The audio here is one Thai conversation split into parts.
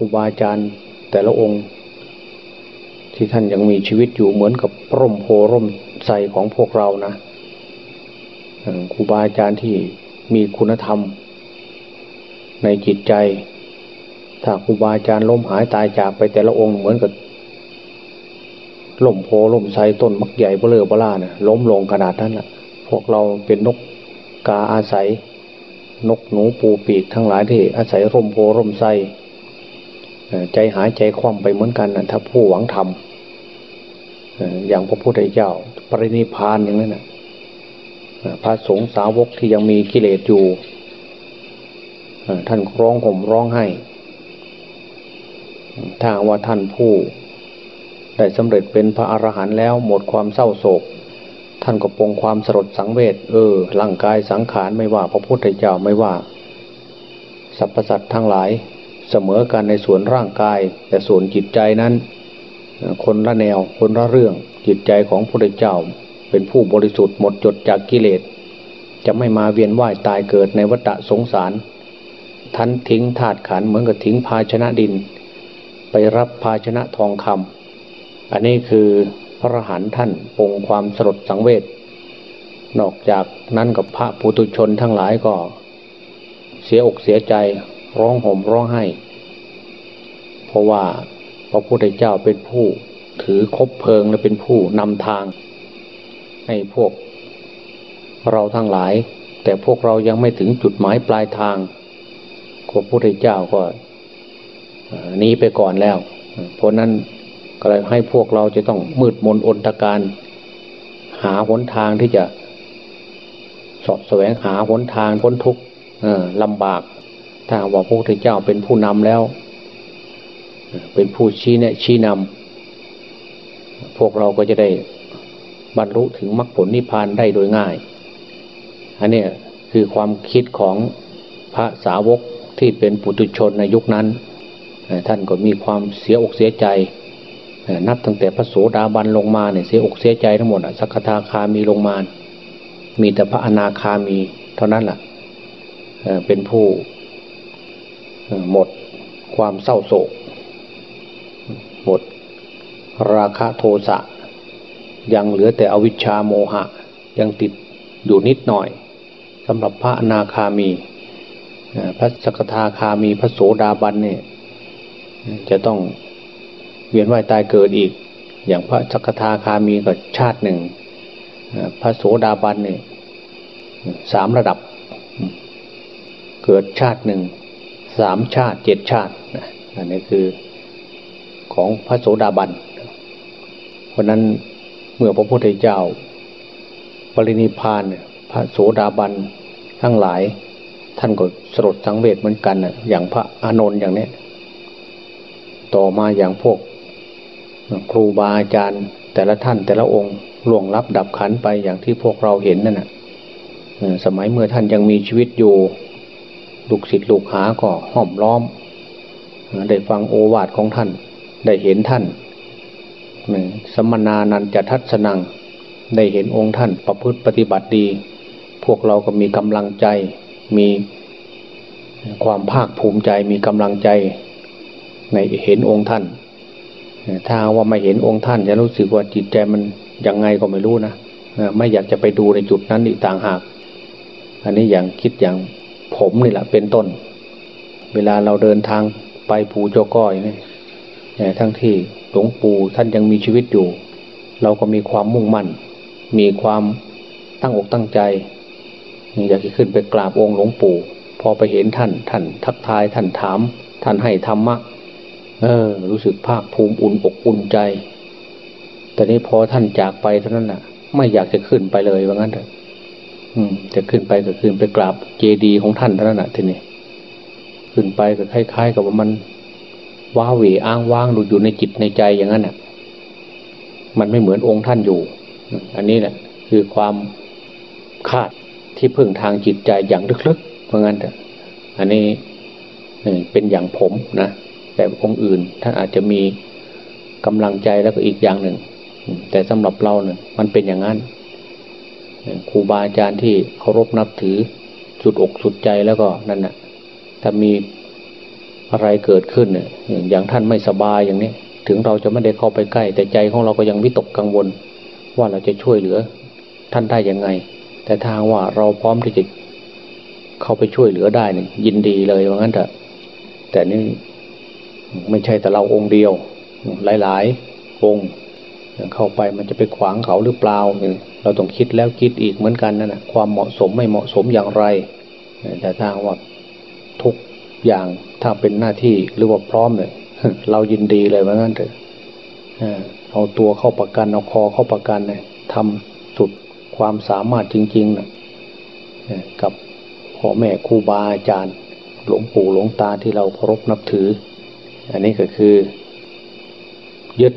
ครูบาอาจารย์แต่ละองค์ ที่ท่านยังมีชีวิตอยู่เหมือนกับร่มโพธิ์ร่มไทรของพวกเรานะครูบาอาจารย์ที่มีคุณธรรม ในจิตใจ ถ้าครูบาอาจารย์ล้มหายตายจากไปแต่ละองค์เหมือนกับร่มโพธิ์ร่มไทรต้นบักใหญ่เบ้อเร่อเบ้อร่าเนี่ยล้มลงขนาดนั้นแหละพวกเราเป็นนกกาอาศัย นกหนูปูปีกทั้งหลายที่อาศัยร่มโพร่มไทร ใจหายใจคว่ำไปเหมือนกันนะถ้าผู้หวังทำอย่างพระพุทธเจ้า ปรินิพานอย่างนั้นนะพระสงฆ์สาวกที่ยังมีกิเลสอยู่ท่านร้องห่มร้องไห้ถ้าว่าท่านผู้ได้สำเร็จเป็นพระอรหันต์แล้วหมดความเศร้าโศก ท่านก็ปรงความสลดสังเวชเออร่างกายสังขารไม่ว่าพระพุทธเจ้าไม่ว่า สรรพสัตว์ทั้งหลาย เสมอกันในส่วนร่างกาย แต่ส่วนจิตใจนั้น คนละแนวคนละเรื่องจิตใจของพระเจ้า เป็นผู้บริสุทธิ์หมดจดจากกิเลส จะไม่มาเวียนว่ายตายเกิดในวัฏสงสารท่านทิ้งธาตุขันเหมือนกับทิ้งภาชนะดิน ไปรับภาชนะทองคำอันนี้คือพระหันท่านปงความสลดสังเวชนอกจากนั้นกับพระปุตุชนทั้งหลายก็ เสียอกเสียใจ ร้องห่มร้องไห้ เพราะว่าพระพุทธเจ้าเป็นผู้ถือคบเพลิงและเป็นผู้นำทาง ให้พวกเราทั้งหลาย แต่พวกเรายังไม่ถึงจุดหมายปลายทางพระพุทธเจ้าก็หนีไปก่อนแล้ว เพราะนั้นก็เลยให้พวกเราจะต้องมืดมนอนตการ หาหนทางที่จะสอบแสวงหาหนทางพ้นทุกข์ลำบาก ถ้าว่าพระพุทธเจ้าเป็นผู้นำแล้ว เป็นผู้ชี้แนะชี้นำพวกเราก็จะได้บรรลุถึงมรรคผลนิพพานได้โดยง่าย อันนี้คือความคิดของพระสาวกที่เป็นปุถุชนในยุคนั้น ท่านก็มีความเสียอกเสียใจ นับตั้งแต่พระโสดาบันลงมาเนี่ยเสียอกเสียใจทั้งหมดสักทาคามีลงมา มีแต่พระอนาคามีเท่านั้นแหละเป็นผู้ หมดความเศร้าโศก หมดราคะโทสะยังเหลือแต่อวิชชาโมหะ ยังติดอยู่นิดหน่อยสำหรับพระอนาคามี พระสกทาคามีพระโสดาบันเนี่ยจะต้องเวียนว่ายตายเกิดอีก อย่างพระสกทาคามีก็ชาติหนึ่ง พระโสดาบันเนี่ยสามระดับ เกิดชาติหนึ่ง สามชาติเจ็ดชาติอันนี้คือของพระโสดาบัน เพราะนั้นเมื่อพระพุทธเจ้า ปรินิพานพระโสดาบันทั้งหลาย ท่านก็สลดสังเวชเหมือนกันอย่างพระอานนท์อย่างนี้ต่อมาอย่างพวก ครูบาอาจารย์แต่ละท่านแต่ละองค์ล่วงลับดับขันไปอย่างที่พวกเราเห็นนั่นแหะสมัยเมื่อท่านยังมีชีวิตอยู่ ลูกศิษย์ลูกหาก็ห้อมล้อม ได้ฟังโอวาทของท่าน ได้เห็นท่านสมนานันจะทัศนัง ได้เห็นองค์ท่านประพฤติปฏิบัติดี พวกเราก็มีกำลังใจ มีความภาคภูมิใจ มีกำลังใจในเห็นองค์ท่าน ถ้าว่าไม่เห็นองค์ท่านจะรู้สึกว่าจิตใจมันยังไงก็ไม่รู้นะ ไม่อยากจะไปดูในจุดนั้นอีกต่างหาก อันนี้อย่างคิดอย่าง ผมนี่แหละเป็นต้น เวลาเราเดินทางไปภูเจ้าก้อยนี่ทั้งที่หลวงปู่ท่านยังมีชีวิตอยู่ เราก็มีความมุ่งมั่น มีความตั้งอกตั้งใจอยากจะขึ้นไปกราบองค์หลวงปู่ พอไปเห็นท่าน ท่านทักทายท่านถาม ท่านให้ธรรมะเออ รู้สึกภาคภูมิอุ่นอกอุ่นใจ แต่นี้พอท่านจากไปเท่านั้นน่ะ ไม่อยากจะขึ้นไปเลยว่างั้นเถอะ จะขึ้นไปก็ขึ้นไปกราบเจดีของท่านเท่านั้นแหะทีนี้ขึ้นไปก็คล้ายๆ กับว่ามันว้าเหวอ้างว้างดูอยู่ในจิตในใจอย่างนั้นอะ มันไม่เหมือนองค์ท่านอยู่ อันนี้แหละคือความคาดที่พึ่งทางจิตใจอย่างลึกๆเพราะงั้นแต่อันนี้เป็นอย่างผมนะแต่องค์อื่นท่านอาจจะมีกำลังใจแล้วก็อีกอย่างหนึ่งแต่สำหรับเราเนี่ยมันเป็นอย่างนั้น ครูบาอาจารย์ที่เคารพนับถือสุดอกสุดใจแล้วก็นั่นนะถ้ามีอะไรเกิดขึ้นเนี่ยอย่างท่านไม่สบายอย่างนี้ ถึงเราจะไม่ได้เข้าไปใกล้ แต่ใจของเราก็ยังวิตกกังวล ว่าเราจะช่วยเหลือ ท่านได้ยังไง แต่ทางว่าเราพร้อมที่จะเข้าไปช่วยเหลือได้เนี่ยยินดีเลยว่างั้นเถอะแต่นี่ไม่ใช่แต่เราองค์เดียว หลายๆองค์ เข้าไปมันจะไปขวางเขาหรือเปล่า เราต้องคิดแล้วคิดอีกเหมือนกันนั่นแหะความเหมาะสมไม่เหมาะสมอย่างไร แต่ถ้าว่าทุกอย่างถ้าเป็นหน้าที่หรือว่าพร้อมเนี่ยเรายินดีเลยว่างั้นเถอะเอาตัวเข้าประกันเอาคอเข้าประกันเนี่ยทำสุดความสามารถจริงๆนะกับพ่อแม่ครูบาอาจารย์ หลวงปู่หลวงตาที่เราเคารพนับถือ อันนี้ก็คือ ยึด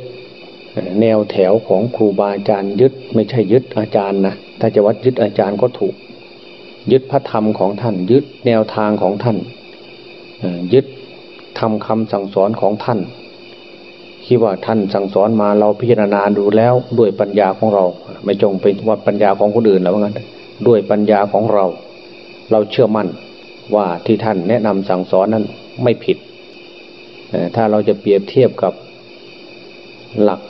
แนวแถวของครูบาอาจารย์ยึดไม่ใช่ยึดอาจารย์นะถ้าจะวัดยึดอาจารย์ก็ถูก ยึดพระธรรมของท่าน ยึดแนวทางของท่านยึดทำคำสั่งสอนของท่านคิดว่าท่านสั่งสอนมาเราพิจารณาดูแล้วด้วยปัญญาของเรา ไม่จงเป็นว่าปัญญาของคนอื่นแล้วงั้นด้วยปัญญาของเรา เราเชื่อมั่นว่าที่ท่านแนะนำสั่งสอนนั้นไม่ผิด ถ้าเราจะเปรียบเทียบกับหลัก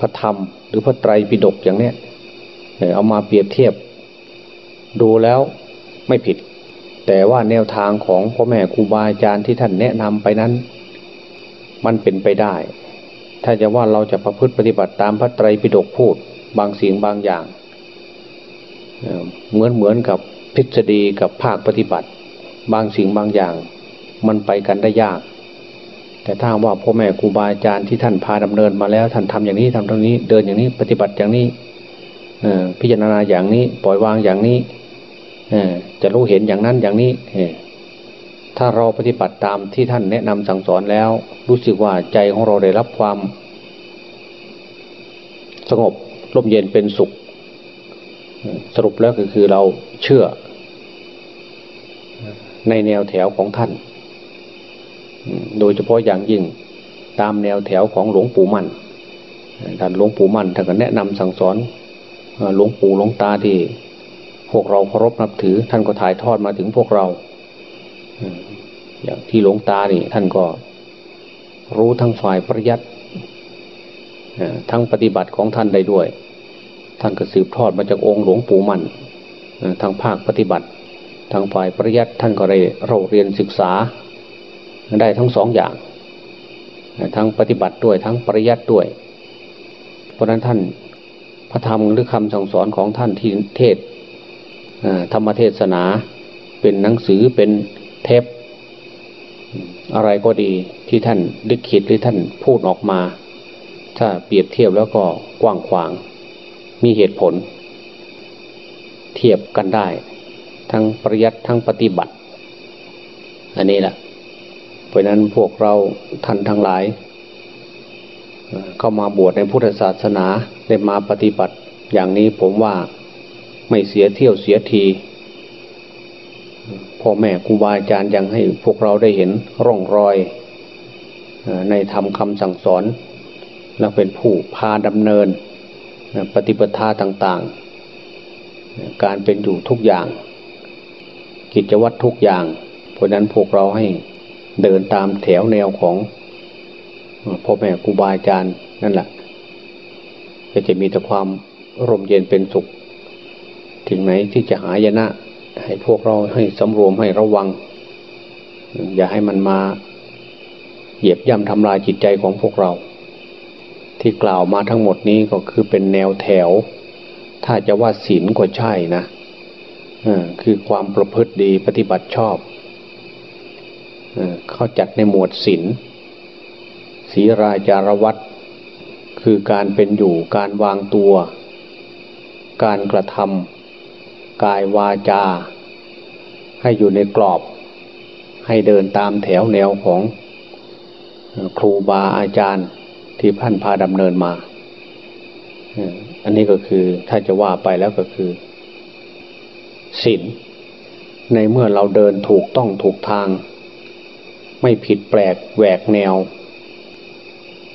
พระธรรม หรือพระไตรปิฎกอย่างเนี้ยเอามาเปรียบเทียบ ดูแล้วไม่ผิด แต่ว่าแนวทางของพ่อแม่ครูบาอาจารย์ที่ท่านแนะนำไปนั้น มันเป็นไปได้ ถ้าจะว่าเราจะประพฤติปฏิบัติตามพระไตรปิฎกพูด บางสิ่งบางอย่างเหมือนเหมือนกับทฤษฎีกับภาคปฏิบัติ บางสิ่งบางอย่าง มันไปกันได้ยาก แต่ถ้าว่าพ่อแม่ครูบาอาจารย์ที่ท่านพาดำเนินมาแล้ว ท่านทำอย่างนี้ทำตรงนี้ เดินอย่างนี้ปฏิบัติอย่างนี้พิจารณาอย่างนี้ ปล่อยวางอย่างนี้จะรู้เห็นอย่างนั้นอย่างนี้ถ้าเราปฏิบัติตามที่ท่านแนะนำสั่งสอนแล้ว รู้สึกว่าใจของเราได้รับความ สงบร่มเย็นเป็นสุข สรุปแล้วก็คือเราเชื่อในแนวแถวของท่าน โดยเฉพาะอย่างยิ่งตามแนวแถวของหลวงปู่มั่นท่านหลวงปู่มั่นท่านก็แนะนำสั่งสอนหลวงปู่หลวงตาที่ พวกเราเคารพนับถือ ท่านก็ถ่ายทอดมาถึงพวกเรา อย่างที่หลวงตานี่ ท่านก็รู้ทั้งฝ่ายปริยัติทั้งปฏิบัติของท่านได้ด้วย ท่านก็สืบทอดมาจากองค์หลวงปู่มั่นทางภาคปฏิบัติ ทางฝ่ายปริยัติท่านก็ได้เราเรียนศึกษา ได้ทั้งสองอย่าง ทั้งปฏิบัติด้วยทั้งปริยัติด้วย เพราะนั้นท่านพระธรรมหรือคำสั่งสอนของท่านที่เทศธรรมเทศนาเป็นหนังสือเป็นเทปอะไรก็ดีที่ท่านดึกคิดหรือท่านพูดออกมา ถ้าเปรียบเทียบแล้วก็กว้างขวาง มีเหตุผล เทียบกันได้ ทั้งปริยัติทั้งปฏิบัติ อันนี้แหละ เพราะนั้นพวกเราท่านทั้งหลาย เข้ามาบวชในพุทธศาสนาได้มาปฏิบัติ อย่างนี้ผมว่าไม่เสียเที่ยวเสียทีพ่อแม่ครูบาอาจารย์ยังให้พวกเราได้เห็นร่องรอย ในธรรมคำสั่งสอน และเป็นผู้พาดำเนิน ปฏิปทาต่างๆ การเป็นอยู่ทุกอย่าง กิจวัตรทุกอย่าง เพราะนั้นพวกเราให้ เดินตามแถวแนวของพ่อแม่ครูบาอาจารย์นั่นแหละก็จะมีแต่ความร่มเย็นเป็นสุข ถึงไหนที่จะหายนะ ให้พวกเราให้สำรวมให้ระวัง อย่าให้มันมา เหยียบย่ำทำลายจิตใจของพวกเรา ที่กล่าวมาทั้งหมดนี้ก็คือเป็นแนวแถว ถ้าจะว่าศีลก็ใช่นะคือความประพฤติดีปฏิบัติชอบ เขาจัดในหมวดศีลศีราจารวัตคือการเป็นอยู่การวางตัว การกระทำกายวาจา ให้อยู่ในกรอบ ให้เดินตามแถวแนวของครูบาอาจารย์ที่พันพาดำเนินมา อันนี้ก็คือถ้าจะว่าไปแล้วก็คือศีลในเมื่อเราเดินถูกต้องถูกทาง ไม่ผิดแปลกแหวกแนว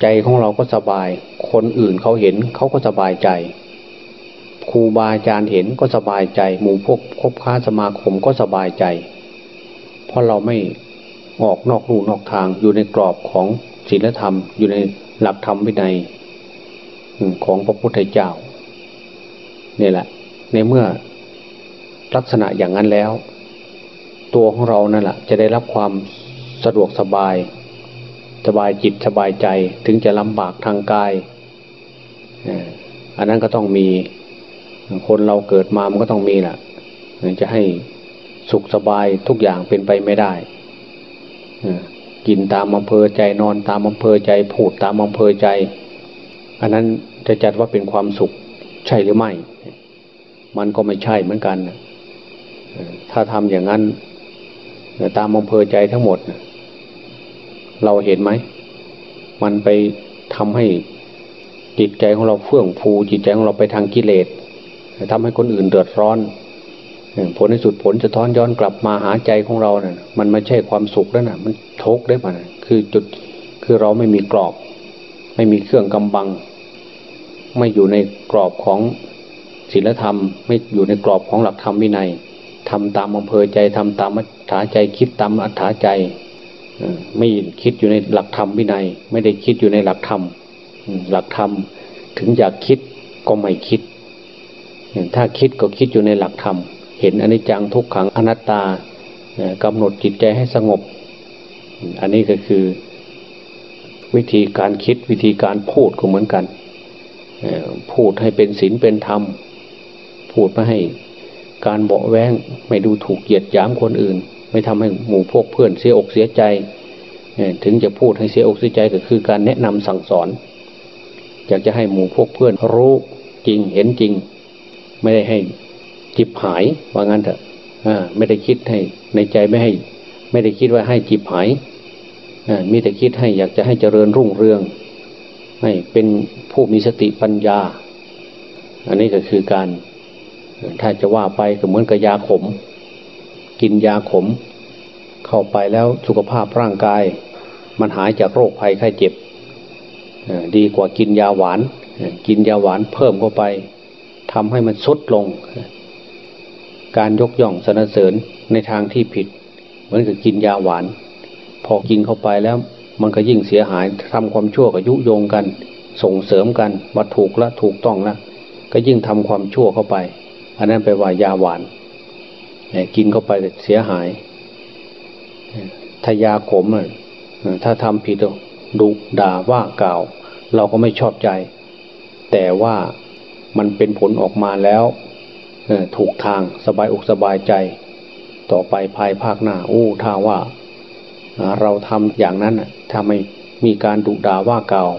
ใจของเราก็สบาย คนอื่นเขาเห็นเขาก็สบายใจครูบาอาจารย์เห็นก็สบายใจ หมู่พวกคบค้าสมาคมก็สบายใจ เพราะเราไม่ออกนอกลู่นอกทางอยู่ในกรอบของศีลธรรม อยู่ในหลักธรรมวินัยของพระพุทธเจ้านี่แหละ ในเมื่อลักษณะอย่างนั้นแล้ว ตัวของเรานั่นแหละจะได้รับความ สะดวกสบาย สบายจิตสบายใจถึงจะลำบากทางกายอันนั้นก็ต้องมีคนเราเกิดมามันก็ต้องมีแหละจะให้สุขสบายทุกอย่างเป็นไปไม่ได้กินตามอำเภอใจนอนตามอำเภอใจพูดตามอำเภอใจ อันนั้นจะจัดว่าเป็นความสุขใช่หรือไม่ มันก็ไม่ใช่เหมือนกัน ถ้าทำอย่างนั้นตามอำเภอใจทั้งหมด เราเห็นไหม มันไปทำให้จิตใจของเราเฟื่องฟูจิตใจของเราไปทางกิเลสทำให้คนอื่นเดือดร้อน ผลในสุดผลจะท้อนย้อนกลับมาหาใจของเราเนะ่ยมันไม่ใช่ความสุขแล้วนะมันทุกข์ได้ป่ะนะคือจุดคือเราไม่มีกรอบ ไม่มีเครื่องกำบัง ไม่อยู่ในกรอบของศีลธรรม ไม่อยู่ในกรอบของหลักธรรมวินัยทำตามอำเภอใจทำตามอัธยาใจคิดตามอัธยาใจ ไม่คิดอยู่ในหลักธรรมวินัย ไม่ได้คิดอยู่ในหลักธรรมหลักธรรมถึงอยากคิดก็ไม่คิด ถ้าคิดก็คิดอยู่ในหลักธรรม เห็นอนิจจังทุกขังอนัตตากำหนดจิตใจให้สงบ อันนี้ก็คือ วิธีการคิดวิธีการพูดก็เหมือนกัน พูดให้เป็นศีลเป็นธรรม พูดไม่ให้การเบาแวงไม่ดูถูกเหยียดหยามคนอื่น ไม่ทำให้หมู่พวกเพื่อนเสียอกเสียใจถึงจะพูดให้เสียอกเสียใจก็คือการแนะนำสั่งสอน อยากจะให้หมู่พวกเพื่อนรู้จริงเห็นจริง ไม่ได้ให้จิบหายว่างั้นเถอะไม่ได้คิดให้ในใจไม่ให้ ไม่ได้คิดว่าให้จิบหายมีแต่คิดให้อยากจะให้เจริญรุ่งเรือง ให้เป็นผู้มีสติปัญญา อันนี้ก็คือการถ้าจะว่าไปก็เหมือนกับยาขม กินยาขม เข้าไปแล้วสุขภาพร่างกาย มันหายจากโรคภัยไข้เจ็บ ดีกว่ากินยาหวาน กินยาหวานเพิ่มเข้าไปทำให้มันสุดลง การยกย่องสนเสริญในทางที่ผิด เหมือนกับกินยาหวาน พอกินเข้าไปแล้วมันก็ยิ่งเสียหายทำความชั่วกับยุโยงกัน ส่งเสริมกันว่าถูกละถูกต้องละก็ยิ่งทำความชั่วเข้าไป อันนั้นไปว่ายาหวาน กินเข้าไปเสียหายถ้ายาขมถ้าทำผิดดุด่าว่ากล่าว เราก็ไม่ชอบใจ แต่ว่ามันเป็นผลออกมาแล้วถูกทางสบายอกสบายใจ ต่อไปภายภาคหน้าอู้ถ้าว่า เราทำอย่างนั้นถ้าไม่มีการดุด่าว่ากล่าว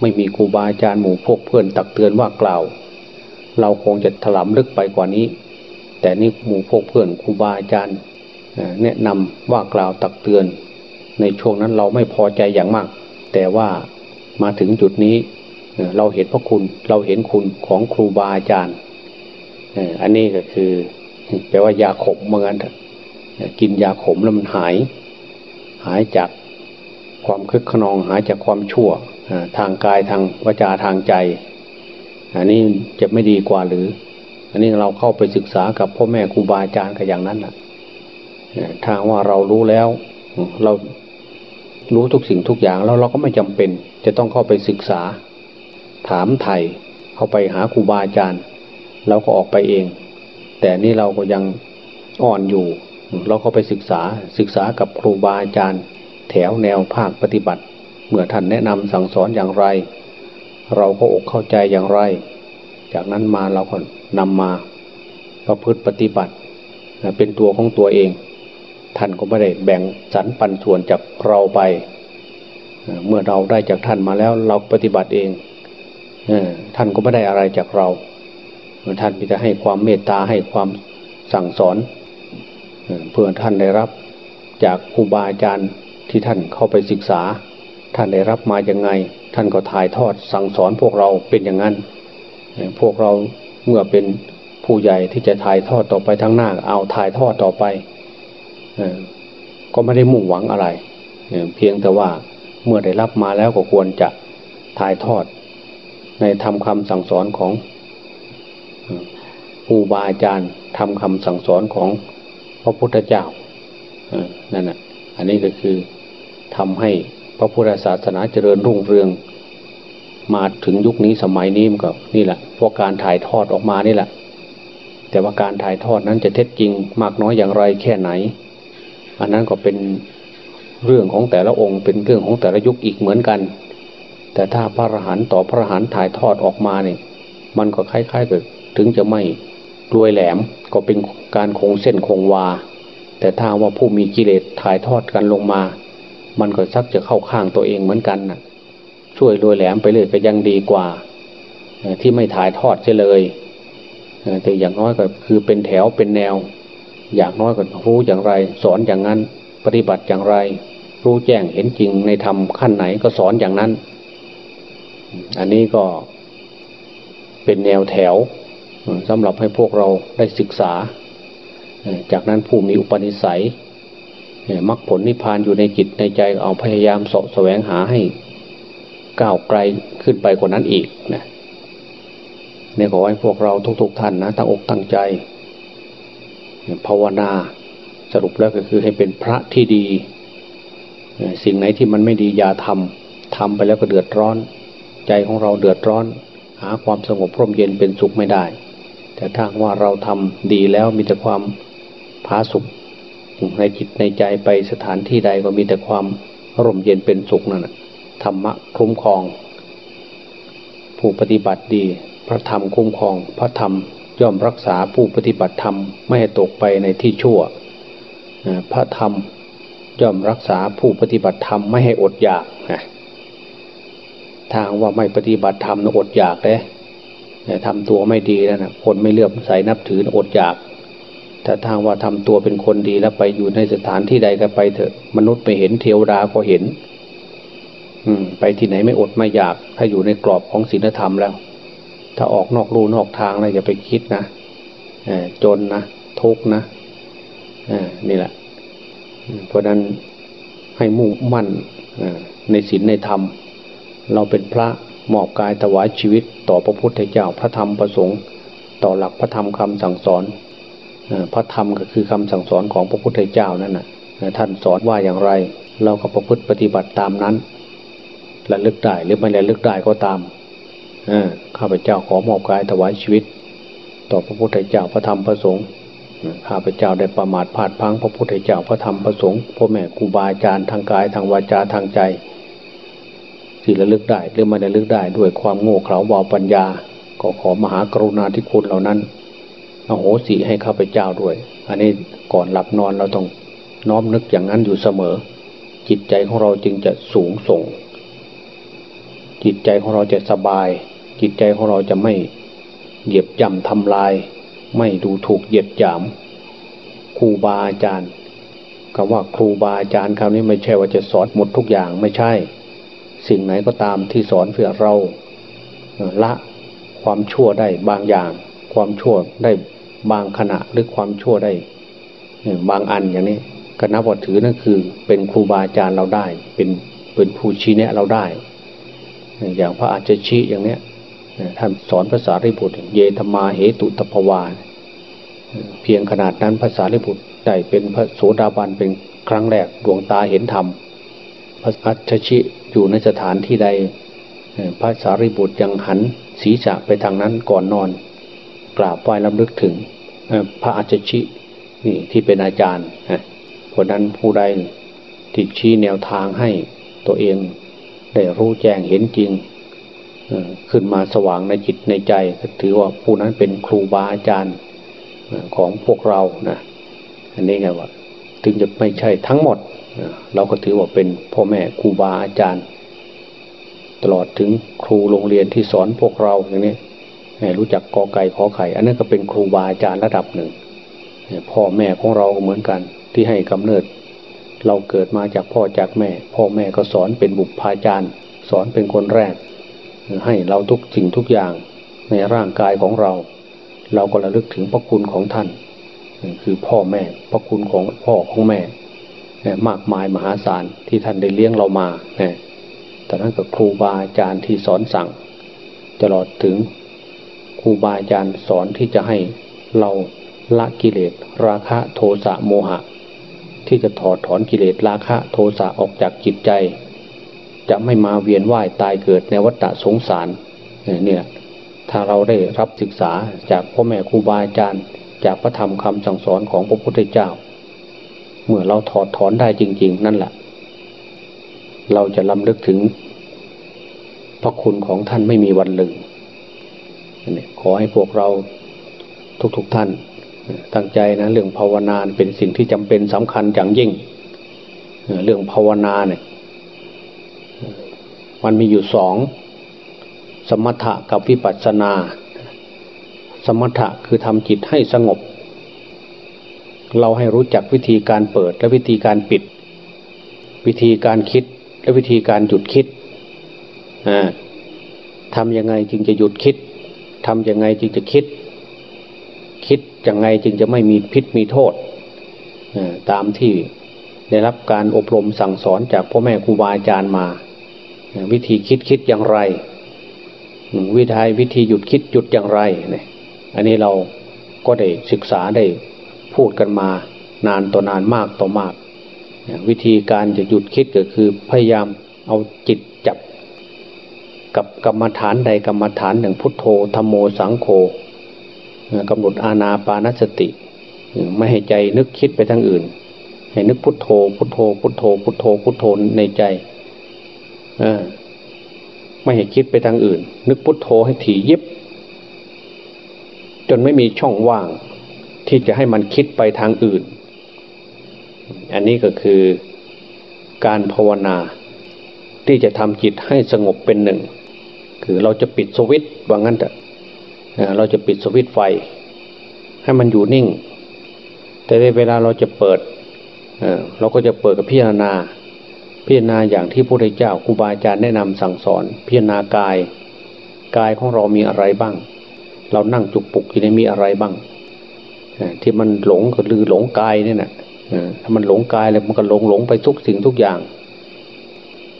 ไม่มีครูบาอาจารย์หมู่พวกเพื่อนตักเตือนว่ากล่าว เราคงจะถลำลึกไปกว่านี้ แต่นี่หมู่พวกเพื่อนครูบาอาจารย์แนะนำว่ากล่าวตักเตือน ในช่วงนั้นเราไม่พอใจอย่างมาก แต่ว่ามาถึงจุดนี้เราเห็นพระคุณเราเห็นคุณของครูบาอาจารย์อันนี้ก็คือแปลว่ายาขมเหมือนกันกินยาขมแล้วมันหาย หายจากความคึกขนองหายจากความชั่วทางกายทางวาจาทางใจ อันนี้จะไม่ดีกว่าหรือ อันนี้เราเข้าไปศึกษากับพ่อแม่ครูบาอาจารย์ก็อย่างนั้นแหละทางว่าเรารู้แล้ว เรารู้ทุกสิ่งทุกอย่างแล้วเราก็ไม่จำเป็น จะต้องเข้าไปศึกษา ถามไถ่เข้าไปหาครูบาอาจารย์ เราก็ออกไปเอง แต่นี่เราก็ยังอ่อนอยู่ เราก็ไปศึกษาศึกษากับครูบาอาจารย์ แถวแนวภาคปฏิบัติ เมื่อท่านแนะนำสั่งสอนอย่างไร เราก็อกเข้าใจอย่างไร จากนั้นมาเราก็ นำมาประพฤติปฏิบัติ เป็นตัวของตัวเอง ท่านก็ไม่ได้แบ่งสรรปันส่วนจากเราไป เมื่อเราได้จากท่านมาแล้วเราปฏิบัติเองท่านก็ไม่ได้อะไรจากเรา ท่านพิจะให้ความเมตตาให้ความสั่งสอนเพื่อท่านได้รับจากครูบาอาจารย์ที่ท่านเข้าไปศึกษา ท่านได้รับมาอย่างไง ท่านก็ถ่ายทอดสั่งสอนพวกเราเป็นอย่างนั้น พวกเรา เมื่อเป็นผู้ใหญ่ที่จะถ่ายทอดต่อไปทั้งหน้า เอาถ่ายทอดต่อไปก็ไม่ได้มุ่งหวังอะไร เพียงแต่ว่าเมื่อได้รับมาแล้วก็ควรจะถ่ายทอด ในทำคำสั่งสอนของครูบาอาจารย์ทำคำสั่งสอนของพระพุทธเจ้านั่นแหะอันนี้ก็คือทำให้พระพุทธศาสนาเจริญรุ่งเรือง มาถึงยุคนี้สมัยนี้มันก็นี่แหละเพราะการถ่ายทอดออกมานี่แหละ แต่ว่าการถ่ายทอดนั้นจะเท็จจริงมากน้อยอย่างไรแค่ไหน อันนั้นก็เป็นเรื่องของแต่ละองค์ เป็นเรื่องของแต่ละยุคอีกเหมือนกัน แต่ถ้าพระอรหันต์ต่อพระอรหันต์ถ่ายทอดออกมาเนี่ยมันก็คล้ายๆกับถึงจะไม่รวยแหลมก็เป็นการคงเส้นคงวา แต่ถ้าว่าผู้มีกิเลสถ่ายทอดกันลงมา มันก็ซักจะเข้าข้างตัวเองเหมือนกันน่ะ ช่วยรวยแหลมไปเลยก็ยังดีกว่าที่ไม่ถ่ายทอดเลยแต่อย่างน้อยก็คือเป็นแถวเป็นแนว อย่างน้อยก็รู้อย่างไร สอนอย่างนั้นปฏิบัติอย่างไร รู้แจ้งเห็นจริงในธรรมขั้นไหนก็สอนอย่างนั้น อันนี้ก็เป็นแนวแถวสำหรับให้พวกเราได้ศึกษา จากนั้นผู้มีอุปนิสัยมรรคผลนิพพานอยู่ในจิตในใจเอาพยายามสะแสวงหาให้ ก้าวไกลขึ้นไปกว่านั้นอีกนะเนี่ยขอให้พวกเราทุกๆทท่านนะตั้งอกตั้งใจภาวนาสรุปแล้วก็คือให้เป็นพระที่ดี สิ่งไหนที่มันไม่ดีอย่าทำทำไปแล้วก็เดือดร้อน ใจของเราเดือดร้อน หาความสงบร่มเย็นเป็นสุขไม่ได้ แต่ถ้าว่าเราทำดีแล้วมีแต่ความผาสุขในจิตในใจไปสถานที่ใดก็มีแต่ความร่มเย็นเป็นสุขนั่น ธรรมะคุ้มครอง ผู้ปฏิบัติดี พระธรรมคุ้มครอง พระธรรมย่อมรักษาผู้ปฏิบัติธรรมไม่ให้ตกไปในที่ชั่ว พระธรรมย่อมรักษาผู้ปฏิบัติธรรมไม่ให้อดอยากทางว่าไม่ปฏิบัติธรรมอดอยากเลยแต่ทำตัวไม่ดีแล้วนะคนไม่เลื่อมใสนับถืออดอยากแต่ทางว่าทำตัวเป็นคนดีแล้วไปอยู่ในสถานที่ใดก็ไปเถอะมนุษย์ไปเห็นเทวดาก็เห็น ไปที่ไหนไม่อดไม่อยาก ถ้าอยู่ในกรอบของศีลธรรมแล้ว ถ้าออกนอกรูนอกทางนะอย่าไปคิดนะจนนะทุกนะนี่แหละ เพราะนั้นให้มุ่งมั่นในศีลในธรรม เราเป็นพระมอบกายถวายชีวิต ต่อพระพุทธเจ้าพระธรรมประสงค์ ต่อหลักพระธรรมคำสั่งสอนพระธรรมก็คือคำสั่งสอนของพระพุทธเจ้านั่นนะท่านสอนว่าอย่างไร เราก็ประพฤติปฏิบัติตามนั้น ระลึกได้หรือไม่ระลึกได้ก็ตามข้าพเจ้าขอมอบกายถวายชีวิต ต่อพระพุทธเจ้าพระธรรมพระสงฆ์ข้าพเจ้าได้ประมาทพลาดพังพระพุทธเจ้าพระธรรมพระสงฆ์พ่อแม่ครูบาอาจารย์ทางกายทางวาจาทางใจที่ระลึกได้หรือไม่ระลึกได้ด้วยความโง่เขลาเบาปัญญา ก็ขอมหากรุณาธิคุณเหล่านั้นอโหสิให้ข้าพเจ้าด้วย อันนี้ก่อนหลับนอนเราต้องน้อมนึกอย่างนั้นอยู่เสมอ จิตใจของเราจึงจะสูงส่ง จิตใจของเราจะสบาย จิตใจของเราจะไม่เหยียบย่ำทำลาย ไม่ดูถูกเหยียดหยามครูบาอาจารย์คำว่าครูบาอาจารย์คราวนี้ไม่ใช่ว่าจะสอนหมดทุกอย่างไม่ใช่ สิ่งไหนก็ตามที่สอนเพื่อเราละความชั่วได้บางอย่าง ความชั่วได้บางขณะหรือความชั่วได้บางอันอย่างนี้ก็นับว่าถือนั่นคือเป็นครูบาอาจารย์เราได้ เป็นเป็นผู้ชี้แนะเราได้ อย่างพระอาจารย์ชี้อย่างเนี้ยท่านสอนภาษาริบุตร เยธมาเหตุตภวาเพียงขนาดนั้นภาษาริบุตรได้เป็นพระโสดาบันเป็นครั้งแรกดวงตาเห็นธรรมพระอัจฉริอยู่ในสถานที่ใดพระสารีบุตรยังหันศีรษะไปทางนั้นก่อนนอน กราบไหว้ลำลึกถึงพระอัจฉรินี่ที่เป็นอาจารย์เพราะนั้นผู้ใดที่ชี้แนวทางให้ตัวเอง ได้รู้แจ้งเห็นจริงขึ้นมาสว่างในจิตในใจก็ถือว่าผู้นั้นเป็นครูบาอาจารย์ของพวกเรานะอันนี้ไงว่าถึงจะไม่ใช่ทั้งหมด เราก็ถือว่าเป็นพ่อแม่ครูบาอาจารย์ ตลอดถึงครูโรงเรียนที่สอนพวกเราอย่างนี้รู้จักกอไก่ขอไข่ อันนั้นก็เป็นครูบาอาจารย์ระดับหนึ่งพ่อแม่ของเราก็เหมือนกันที่ให้กำเนิด เราเกิดมาจากพ่อจากแม่ พ่อแม่ก็สอนเป็นบุพพาจารย์ สอนเป็นคนแรก ให้เราทุกสิ่งทุกอย่างในร่างกายของเรา เราก็ระลึกถึงพระคุณของท่าน คือพ่อแม่พระคุณของพ่อของแม่มากมายมหาศาลที่ท่านได้เลี้ยงเรามาแต่นั้นก็ครูบาอาจารย์ที่สอนสั่งตลอดถึงครูบาอาจารย์สอนที่จะให้เราละกิเลสราคะโทสะโมหะ ที่จะถอดถอนกิเลสราคะโทสะออกจากจิตใจ จะไม่มาเวียนว่ายตายเกิดในวัฏสงสารเนี่ยถ้าเราได้รับศึกษาจากพ่อแม่ครูบาอาจารย์ จากพระธรรมคำสั่งสอนของพระพุทธเจ้า เมื่อเราถอดถอนได้จริง ๆ นั่นแหละ เราจะลำลึกถึง พระคุณของท่านไม่มีวันลืมขอให้พวกเราทุกๆทท่าน ตั้งใจนะเรื่องภาวนาเป็นสิ่งที่จำเป็นสำคัญอย่างยิ่ง เรื่องภาวนาเนี่ยมันมีอยู่สองสมถะกับวิปัสสนา สมถะคือทำจิตให้สงบ เราให้รู้จักวิธีการเปิดและวิธีการปิด วิธีการคิดและวิธีการหยุดคิดทำยังไงจึงจะหยุดคิดทำยังไงจึงจะคิด คิดยังไงจึงจะไม่มีพิษมีโทษตามที่ได้รับการอบรมสั่งสอนจากพ่อแม่ครูบาอาจารย์มา วิธีคิดคิดอย่างไร วิธีวิธีหยุดคิดหยุดอย่างไรเนี่ยอันนี้เราก็ได้ศึกษาได้พูดกันมานานต่อนานมากต่อมาก วิธีการจะหยุดคิดก็คือพยายามเอาจิตจับกับกรรมฐานใดกรรมฐานหนึ่งพุทโธธรรมโมสังโฆ กำหนดอาณาปานสติ ไม่ให้ใจนึกคิดไปทางอื่น ให้นึกพุทโธ พุทโธ พุทโธ พุทโธ พุทโธในใจไม่ให้คิดไปทางอื่น นึกพุทโธให้ถี่ยิบ จนไม่มีช่องว่าง ที่จะให้มันคิดไปทางอื่น อันนี้ก็คือการภาวนา ที่จะทำจิตให้สงบเป็นหนึ่ง คือเราจะปิดสวิตว่างั้นแต่ เราจะปิดสวิตไฟ ให้มันอยู่นิ่ง แต่ในเวลาเราจะเปิดเราก็จะเปิดกับพิจารณา พิจารณาอย่างที่พระพุทธเจ้าครูบาอาจารย์แนะนำสั่งสอน พิจารณากาย กายของเรามีอะไรบ้าง เรานั่งจุกปุกอยู่ในมีอะไรบ้างที่มันหลงก็ลือหลงกายเนี่ยนะถ้ามันหลงกายแล้วมันก็หลงหลงไปทุกสิ่งทุกอย่าง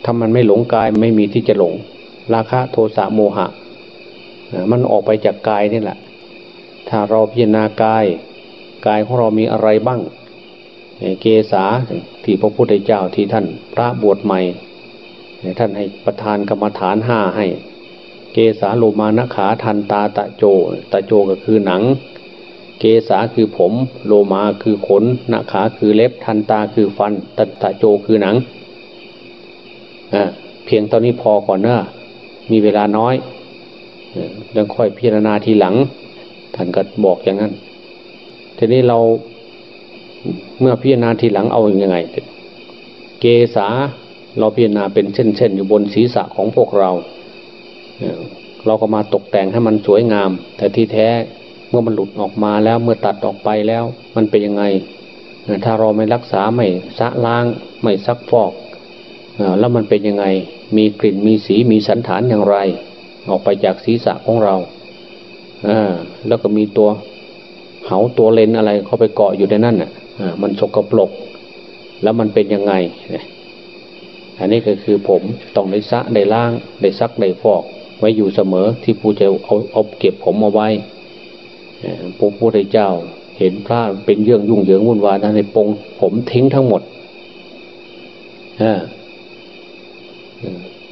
ถ้ามันไม่หลงกายไม่มีที่จะหลง ราคะโทสะโมหะ มันออกไปจากกายนี่แหละ ถ้าเราพิจารณากาย กายของเรามีอะไรบ้าง เกษาที่พระพุทธเจ้าที่ท่านพระบวชใหม่ ท่านให้ประทานกรรมฐานห้าให้ เกษาโลมานขาทันตาตะโจ ตะโจก็คือหนัง เกษาคือผม โลมาคือขนนาขาคือเล็บ ทันตาคือฟัน ตะตะโจคือหนัง เพียงตอนนี้พอก่อนเนอะมีเวลาน้อย ยังค่อยพิจารณาทีหลัง ท่านก็บอกอย่างนั้น ทีนี้เราเมื่อพิจารณาทีหลังเอาอย่างไง เกษาเราพิจารณาเป็นเส้นๆอยู่บนศีรษะของพวกเรา เราก็มาตกแต่งให้มันสวยงาม แต่ที่แท้เมื่อมันหลุดออกมาแล้วเมื่อตัดออกไปแล้ว มันเป็นยังไง ถ้าเราไม่รักษาไม่สะล้างไม่ซักฟอกแล้วมันเป็นยังไง มีกลิ่นมีสีมีสันฐานอย่างไร ออกไปจากศีรษะของเราอแล้วก็มีตัวเหาตัวเลนอะไรเข้าไปเกาะอยู่ในนั่นอะมันสกปรกแล้วมันเป็นยังไง อันนี้ก็คือผมต้องได้ซะได้ล้างได้ซักได้ฟอก ไว้อยู่เสมอที่ผู้จะเอาเอาเก็บผมเอาไว้พระพุทธเจ้าเห็นพระเป็นเรื่องยุ่งเหยิงวุ่นวายในปงผมทิ้งทั้งหมด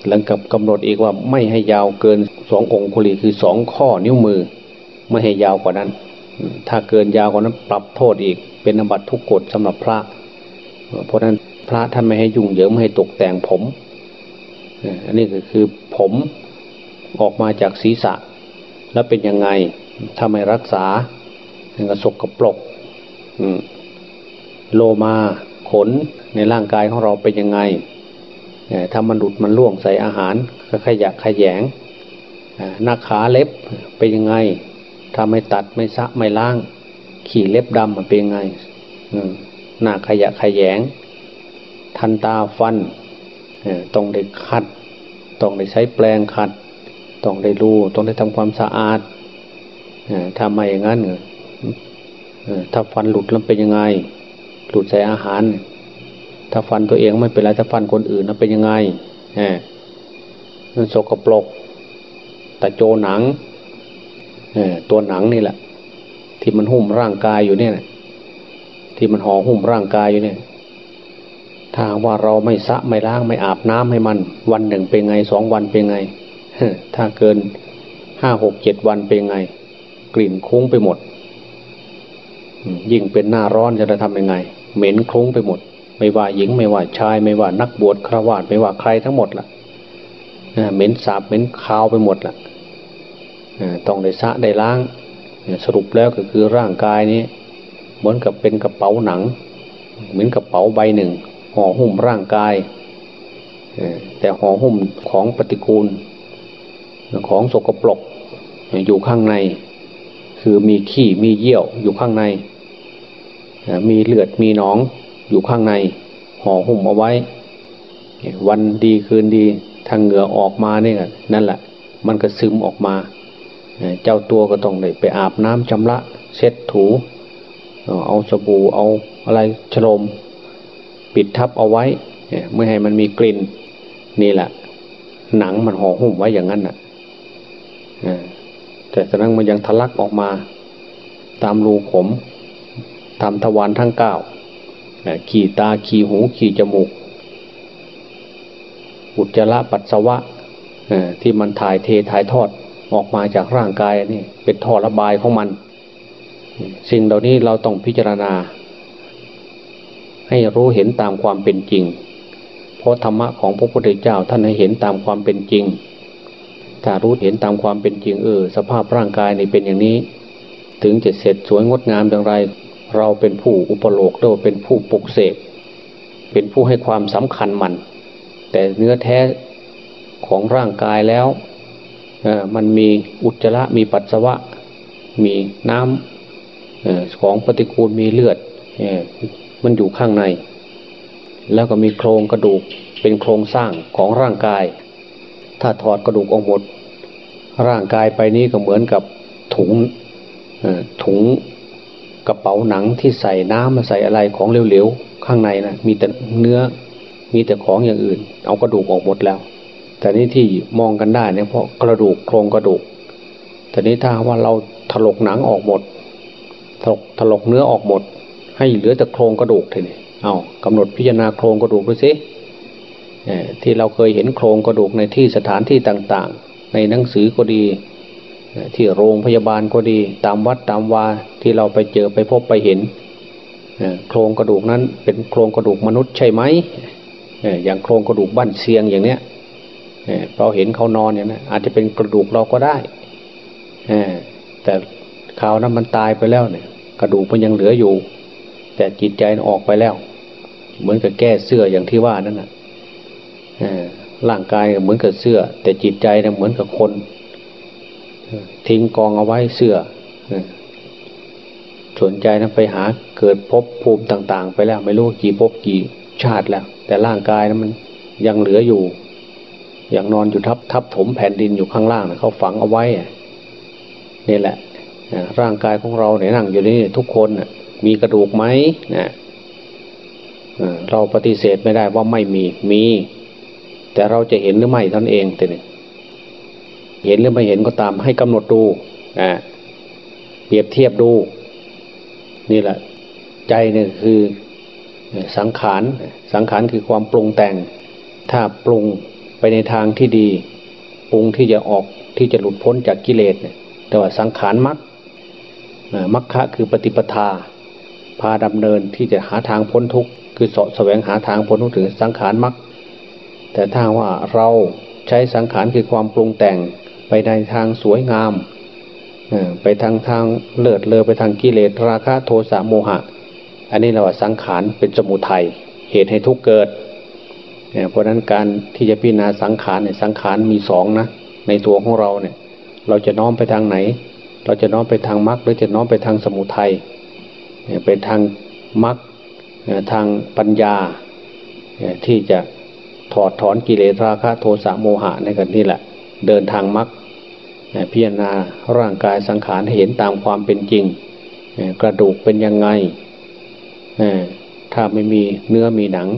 หลังกับกำหนดอีกว่าไม่ให้ยาวเกินสององคุลีคือสองข้อนิ้วมือ ไม่ให้ยาวกว่านั้น ถ้าเกินยาวกว่านั้นปรับโทษอีกเป็นอบัตทุกกฎสำหรับพระ เพราะนั้นพระท่านไม่ให้ยุ่งเหยิงไม่ให้ตกแต่งผม อันนี้ก็คือผมออกมาจากศีรษะ แล้วเป็นยังไงถ้าไม่รักษาก็สกปรกโลมาขนในร่างกายของเราเป็นยังไง ถ้ามันหลุดมันล่วงใส่อาหารก็ขยะขยงหน้าขาเล็บเป็นยังไง ถ้าไม่ตัดไม่ซะไม่ล้าง ขี่เล็บดำมันเป็นยังไงหน้าขยะขยง ทันตาฟันต้องได้ขัด ต้องได้ใช้แปลงขัด ต้องได้รูต้องได้ทำความสะอาดถ้าไม่อย่างนั้นถ้าฟันหลุดแล้วเป็นยังไง หลุดใส่อาหาร ถ้าฟันตัวเองไม่เป็นไรถ้าฟันคนอื่นนั้นเป็นยังไงแหมมันสกปรกแต่โจหนังตัวหนังนี่แหละ ที่มันหุ้มร่างกายอยู่เนี่ยที่มันห่อหุ้มร่างกายอยู่เนี่ย ถ้าว่าเราไม่สะไม่ล้างไม่อาบน้ำให้มัน วันหนึ่งเป็นไงสองวันเป็นไงถ้าเกินห้าหกเจ็ดวันเป็นไง กลิ่นคุ้งไปหมดยิ่งเป็นหน้าร้อนจะทำยังไง เหม็นคลุ้งไปหมด ไม่ว่าหญิงไม่ว่าชาย ไม่ว่านักบวชครวาสไม่ว่าใครทั้งหมดละ่ะเหม็นสาบเหม็นคาวไปหมดละ่ะต้องได้สะได้ล้าง สรุปแล้วก็คือร่างกายนี้ เหมือนกับเป็นกระเป๋าหนัง เหมือนกระเป๋าใบหนึ่งห่อหุ้มร่างกายแต่ห่อหุ้มของปฏิกูล ของสกปรกอยู่ข้างใน คือมีขี้มีเยี่ยวอยู่ข้างใน มีเลือดมีหนอง อยู่ข้างในห่อหุ้มเอาไว้ วันดีคืนดีทางเหงื่อออกมาเนี่ยนั่นแหละ มันก็ซึมออกมา เจ้าตัวก็ต้องไปอาบน้ำชำระเช็ดถูเอาสบู่เอาอะไรฉลม ปิดทับเอาไว้ไม่ให้มันมีกลิ่นนี่แหละ หนังมันห่อหุ้มไว้อย่างนั้นน่ะแต่ตอนนั้นมันยังทะลักออกมา ตามรูขมตามทวารทั้งเก้า ขี่ตาขี่หูขี่จมูก อุจจาระปัสสาวะที่มันถ่ายเทถ่ายทอดออกมาจากร่างกายนี่เป็นท่อระบายของมัน สิ่งเหล่านี้เราต้องพิจารณา ให้รู้เห็นตามความเป็นจริง เพราะธรรมะของพระพุทธเจ้าท่านให้เห็นตามความเป็นจริง ถ้ารู้เห็นตามความเป็นจริงเออสภาพร่างกายในเป็นอย่างนี้ ถึงจะเสร็จสวยงดงามอย่างไร เราเป็นผู้อุปโลกหรือเป็นผู้ปลุกเสกเป็นผู้ให้ความสำคัญมัน แต่เนื้อแท้ของร่างกายแล้วมันมีอุจจาระมีปัสสาวะ มีน้ำของปฏิกูลมีเลือดมันอยู่ข้างใน แล้วก็มีโครงกระดูกเป็นโครงสร้างของร่างกาย ถ้าถอดกระดูกออกหมด ร่างกายไปนี้ก็เหมือนกับถุงถุง ระเป๋าหนังที่ใส่น้ำมาใส่อะไรของเหลวๆข้างในนะมีแต่เนื้อมีแต่ของอย่างอื่น เอากระดูกออกหมดแล้ว แต่นี้ที่มองกันได้เนี่ยเพราะกระดูกโครงกระดูกแต่นี้ถ้าว่าเราถลกหนังออกหมด ถลกถลกเนื้อออกหมด ให้เหลือแต่โครงกระดูกทีนี้เอากำหนดพิจารณาโครงกระดูกดูสิที่เราเคยเห็นโครงกระดูกในที่สถานที่ต่างๆ ในหนังสือก็ดี ที่โรงพยาบาลก็ดี ตามวัดตามวาที่เราไปเจอไปพบไปเห็นโครงกระดูกนั้นเป็นโครงกระดูกมนุษย์ใช่ไหมอย่างโครงกระดูกบ้านเชียงอย่างเนี้ยเราเห็นเขานอนอย่างนี้อาจจะเป็นกระดูกเราก็ได้แต่ข่าวนั้นมันตายไปแล้วเนี่ย กระดูกมันยังเหลืออยู่ แต่จิตใจออกไปแล้ว เหมือนกับแก้เสื้ออย่างที่ว่านั่นนะร่างกายเหมือนกับเสื้อ แต่จิตใจเนี่ยเหมือนกับคน ทิ้งกองเอาไว้เสื้อสนใจนะไปหาเกิดพบภูมิต่าง ๆ ไปแล้วไม่รู้กี่พบกี่ชาติแล้ว แต่ร่างกายนะมันยังเหลืออยู่ อย่างนอนอยู่ทับทับถมแผ่นดินอยู่ข้างล่างนะเขาฝังเอาไว้นี่แหละร่างกายของเราเนี่ยนั่งอยู่นี่ทุกคนมีกระดูกไหมนะเราปฏิเสธไม่ได้ว่าไม่มีมี แต่เราจะเห็นหรือไม่ท่านเองแต่เนี่ย เห็นหรือไม่เห็นก็ตาม ให้กำหนดดูอ่าเปรียบเทียบดู นี่แหละ ใจเนี่ยคือสังขารสังขารคือความปรุงแต่ง ถ้าปรุงไปในทางที่ดี ปรุงที่จะออกที่จะหลุดพ้นจากกิเลสเนี่ยแต่ว่าสังขารมักมักคะคือปฏิปทา พาดำเนินที่จะหาทางพ้นทุกข์คือสะแสวงหาทางพ้นทุกข์ถึงสังขารมักแต่ถ้าว่าเราใช้สังขารคือความปรุงแต่ง ไปในทางสวยงามไปทางทางเลิศเลอไปทางกิเลสราคะโทสะโมหะ อันนี้เราว่าสังขารเป็นสมุทัยเหตุให้ทุกเกิด เพราะนั้นการที่จะพิจารณาสังขารเนี่ยสังขารมีสองนะในตัวของเราเนี่ย เราจะน้อมไปทางไหน เราจะน้อมไปทางมรรคหรือจะน้อมไปทางสมุทัยเป็นทางมรรคทางปัญญาที่จะถอดถอนกิเลสราคะโทสะโมหะในกันนี่แหละ เดินทางมรรค พิจารณาร่างกายสังขารให้เห็นตามความเป็นจริง กระดูกเป็นยังไง ถ้าไม่มีเนื้อมีหนัง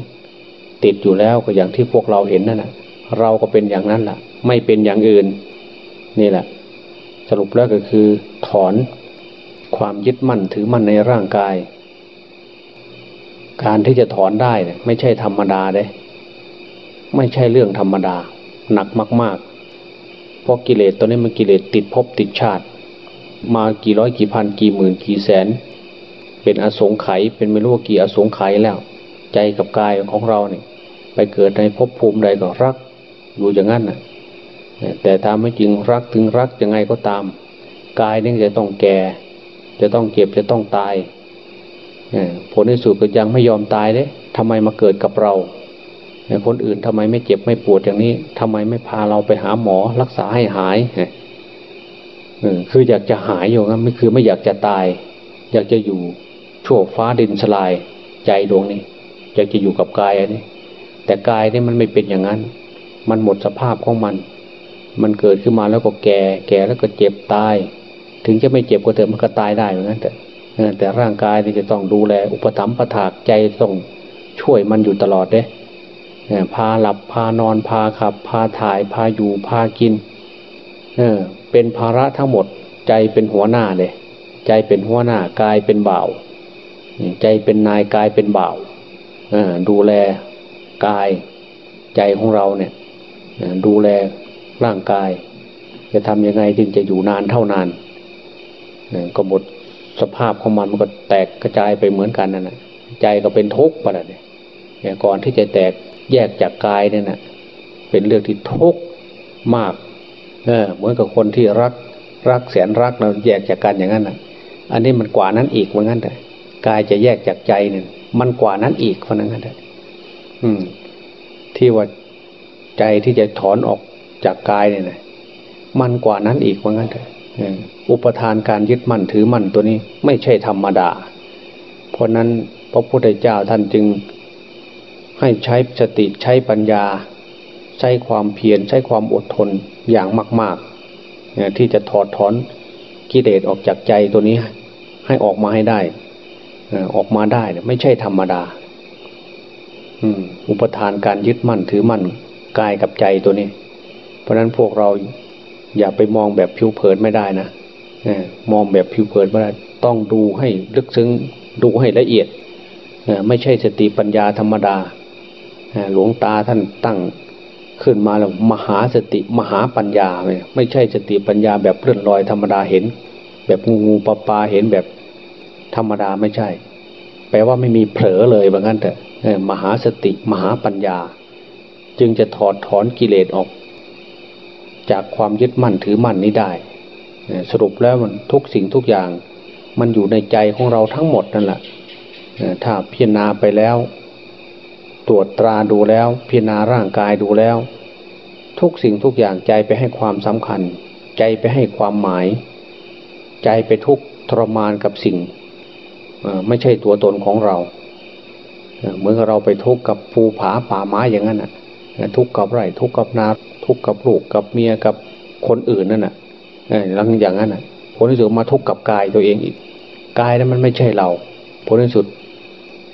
ติดอยู่แล้วก็อย่างที่พวกเราเห็นนั่นแหะเราก็เป็นอย่างนั้นแหละไม่เป็นอย่างอื่น นี่แหละ สรุปแล้วก็คือถอนความยึดมั่นถือมั่นในร่างกาย การที่จะถอนได้เนี่ยไม่ใช่ธรรมดาเลยไม่ใช่เรื่องธรรมดา หนักมาก ๆ เพราะกิเลสตัวนี้มันกิเลสติดภพติดชาติ มากี่ร้อยกี่พันกี่หมื่นกี่แสน เป็นอสงไขยเป็นไม่รู้กี่อสงไขยแล้ว ใจกับกายของเราเนี่ยไปเกิดในภพภูมิใดก็รักอยู่อย่างนั้นน่ะแต่ตามไม่จริงรักถึงรักยังไงก็ตาม กายนี่จะต้องแก่ จะต้องเจ็บจะต้องตายผลที่สุดก็ยังไม่ยอมตายเลยทำไมมาเกิดกับเรา คนอื่นทำไมไม่เจ็บไม่ปวดอย่างนี้ทำไมไม่พาเราไปหาหมอรักษาให้หายคืออยากจะหายอยู่นะไม่คือไม่อยากจะตาย อยากจะอยู่ชั่วฟ้าดินสลาย ใจดวงนี้ อยากจะอยู่กับกายอันนี้ แต่กายนี่มันไม่เป็นอย่างนั้น มันหมดสภาพของมัน มันเกิดขึ้นมาแล้วก็แก่ แก่แล้วก็เจ็บตาย ถึงจะไม่เจ็บก็เถอะมันก็ตายได้เหมือนกันแต่แต่ร่างกายนี่จะต้องดูแล อุปถัมภ์ประถากใจต้องช่วยมันอยู่ตลอดเด้ พาหลับพานอนพาขับ พาถ่ายพาอยู่พากินเออเป็นภาระทั้งหมด ใจเป็นหัวหน้าเลยใจเป็นหัวหน้ากายเป็นบ่าวใจเป็นนายกายเป็นบ่าวดูแลกายใจของเราเนี่ยดูแลร่างกาย จะทำยังไงจึงจะอยู่นานเท่านานก็หมดสภาพของมันมันก็แตกกระจายไปเหมือนกันนั่นแหะใจก็เป็นทุกข์ไปแล้วเนี่ยก่อนที่จะแตก แยกจากกายเนี่ยนะเป็นเรื่องที่ทุกข์มากเออเหมือนกับคนที่รักรักแสนรักเราแยกจากกันอย่างนั้นอะอันนี้มันกว่านั้นอีกเหมือนกันแต่กายจะแยกจากใจเนี่ยมันกว่านั้นอีกเพราะนั้นแต่อืม ที่ว่าใจที่จะถอนออกจากกายเนี่ยนะมันกว่านั้นอีกเหมือนกันแต่อุปทานการยึดมั่นถือมั่นตัวนี้ไม่ใช่ธรรมดา เพราะนั้นพระพุทธเจ้าท่านจึง ให้ใช้สติใช้ปัญญา ใช้ความเพียรใช้ความอดทนอย่างมากๆที่จะถอดถอนกิเลสออกจากใจตัวนี้ให้ออกมาให้ได้ออกมาได้ไม่ใช่ธรรมดาอุปทานการยึดมั่นถือมั่นกายกับใจตัวนี้ เพราะนั้นพวกเราอย่าไปมองแบบผิวเผินไม่ได้นะมองแบบผิวเผินไม่ได้ต้องดูให้ลึกซึ้งดูให้ละเอียดไม่ใช่สติปัญญาธรรมดา หลวงตาท่านตั้งขึ้นมาแล้วมหาสติมหาปัญญาไม่ใช่สติปัญญาแบบเลื่อนลอยธรรมดาเห็น แบบงูงูปลาปลาเห็นแบบธรรมดาไม่ใช่ แปลว่าไม่มีเผลอเลยบางั้นเถอะมหาสติมหาปัญญา จึงจะถอดถอนกิเลสออก จากความยึดมั่นถือมั่นนี้ได้ สรุปแล้วมันทุกสิ่งทุกอย่าง มันอยู่ในใจของเราทั้งหมดนั่นแหละถ้าพิจารณาไปแล้ว ตรวจตราดูแล้ว พิจารณาร่างกายดูแล้ว ทุกสิ่งทุกอย่างใจไปให้ความสำคัญ ใจไปให้ความหมาย ใจไปทุกทรมานกับสิ่งไม่ใช่ตัวตนของเราเหมือนเราไปทุกข์กับภูผาป่าไม้อย่างนั้นน่ะ ทุกข์กับไร่ทุกข์กับนาทุกข์กับลูกกับเมียกับคนอื่นนั่นน่ะหลังอย่างนั้นน่ะผลที่สุดมาทุกข์กับกายตัวเองอีกกายนั้นมันไม่ใช่เรา ผลที่สุด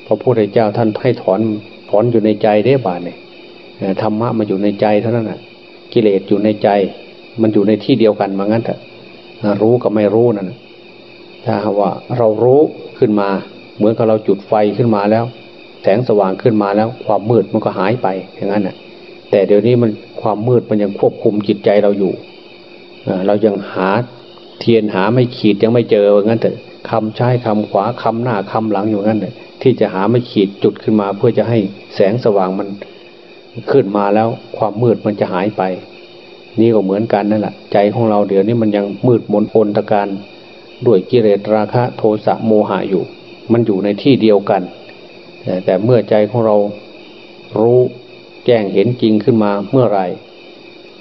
พระพุทธเจ้าท่านให้ถอน ถอนอยู่ในใจได้บาทเนี่ยธรรมะมาอยู่ในใจเท่านั้นน่ะ กิเลสอยู่ในใจ มันอยู่ในที่เดียวกันมางั้นเถอะรู้กับไม่รู้นั่นถ้าว่าเรารู้ขึ้นมา เหมือนกับเราจุดไฟขึ้นมาแล้ว แสงสว่างขึ้นมาแล้ว ความมืดมันก็หายไปอย่างนั้นน่ะ แต่เดี๋ยวนี้มันความมืดมันยังควบคุมจิตใจเราอยู่เรายังหาเทียนหาไม่ขีดยังไม่เจอว่างั้นเถอะคำใช้คำขวาคำหน้าคำหลังอยู่งั้นเลย ที่จะหาไม่ขีดจุดขึ้นมา เพื่อจะให้แสงสว่างมันขึ้นมาแล้วความมืดมันจะหายไป นี่ก็เหมือนกันนั่นแหละใจของเราเดี๋ยวนี้มันยังมืดมนอนตะการด้วยกิเลสราคะโทสะโมหะอยู่ มันอยู่ในที่เดียวกัน แต่แต่เมื่อใจของเรารู้แจ้งเห็นจริงขึ้นมาเมื่อไร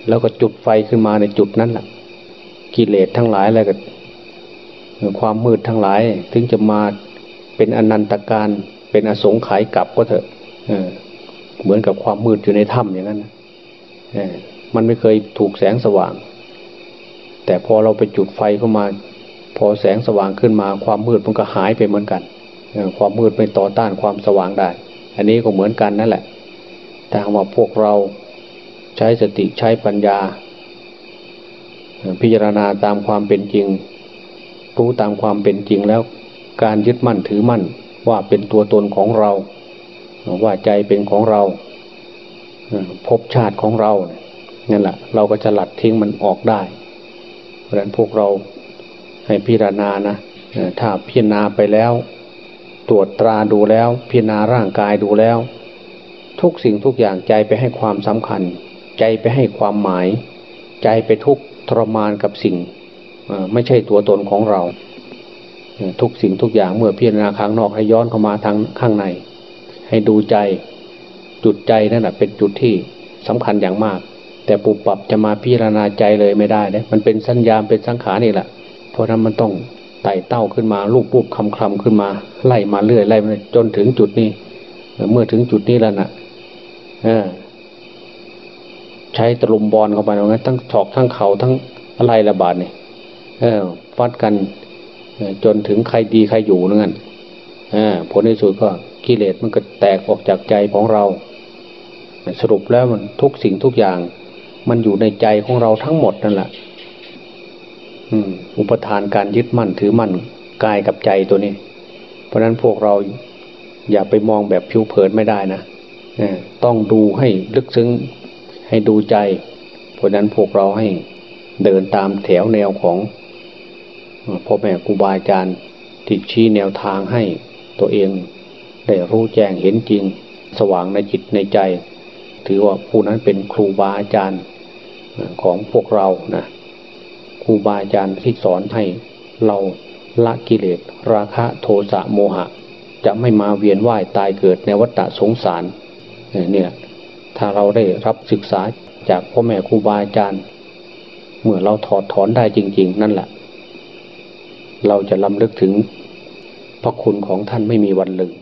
แล้วก็จุดไฟขึ้นมาในจุดนั้นแหละกิเลสทั้งหลายอะไรก็ความมืดทั้งหลาย ถึงจะมา เป็นอนันตการเป็นอสงไขยกลับก็เถอะเหมือนกับความมืดอยู่ในถ้ำอย่างนั้นมันไม่เคยถูกแสงสว่าง แต่พอเราไปจุดไฟเข้ามา พอแสงสว่างขึ้นมา ความมืดมันก็หายไปเหมือนกันความมืดไม่ต่อต้านความสว่างได้ อันนี้ก็เหมือนกันนั่นแหละแต่ว่าพวกเราใช้สติใช้ปัญญา พิจารณาตามความเป็นจริง รู้ตามความเป็นจริงแล้ว การยึดมั่นถือมั่นว่าเป็นตัวตนของเรา ว่าใจเป็นของเราภพชาติของเราเนั่นแหละ เราก็จะหลัดทิ้งมันออกได้ เพราะฉะนั้นพวกเราให้พิจารณานะถ้าพิจารณาไปแล้ว ตรวจตราดูแล้ว พิจารณาร่างกายดูแล้ว ทุกสิ่งทุกอย่างใจไปให้ความสำคัญ ใจไปให้ความหมาย ใจไปทุกทรมานกับสิ่งไม่ใช่ตัวตนของเรา ทุกสิ่งทุกอย่างเมื่อพิจารณาข้างนอกให้ย้อนเข้ามาทางข้างใน ให้ดูใจจุดใจนั่นแหะเป็นจุดที่สำคัญอย่างมาก แต่ปุบปับจะมาพิจารณาใจเลยไม่ได้เลยมันเป็นสัญญาเป็นสังขารนี่แหละเพราะนั้นมันต้องไต่เต้าขึ้นมาลูกปุ๊บคำคลำขึ้นมาไล่มาเรื่อยไล่มาจนถึงจุดนี้ เมื่อถึงจุดนี้แล้วนะ่ะใช้ตลุมบอลเข้าไปตรงนั้นทั้งฉอกทั้งเขาทั้งอะไรระบาดเนี่ยฟัดกัน จนถึงใครดีใครอยู่นั่นผลในสุดก็กิเลสมันก็แตกออกจากใจของเรา สรุปแล้วมันทุกสิ่งทุกอย่าง มันอยู่ในใจของเราทั้งหมดนั่นแหละอุปทานการยึดมั่นถือมั่นกายกับใจตัวนี้ เพราะนั้นพวกเราอย่าไปมองแบบผิวเผินไม่ได้นะต้องดูให้ลึกซึ้งให้ดูใจ เพราะนั้นพวกเราให้เดินตามแถวแนวของ พ่อแม่ครูบาอาจารย์ที่ชี้แนวทางให้ตัวเอง ได้รู้แจ้งเห็นจริง สว่างในจิตในใจ ถือว่าผู้นั้นเป็นครูบาอาจารย์ของพวกเรานะครูบาอาจารย์ที่สอนให้เราละกิเลสราคะโทสะโมหะ จะไม่มาเวียนว่ายตายเกิดในวัฏสงสารเนี่ยถ้าเราได้รับศึกษาจากพ่อแม่ครูบาอาจารย์ เมื่อเราถอดถอนได้จริง ๆ นั่นแหละ เราจะลำลึกถึงพระคุณของท่านไม่มีวันลืม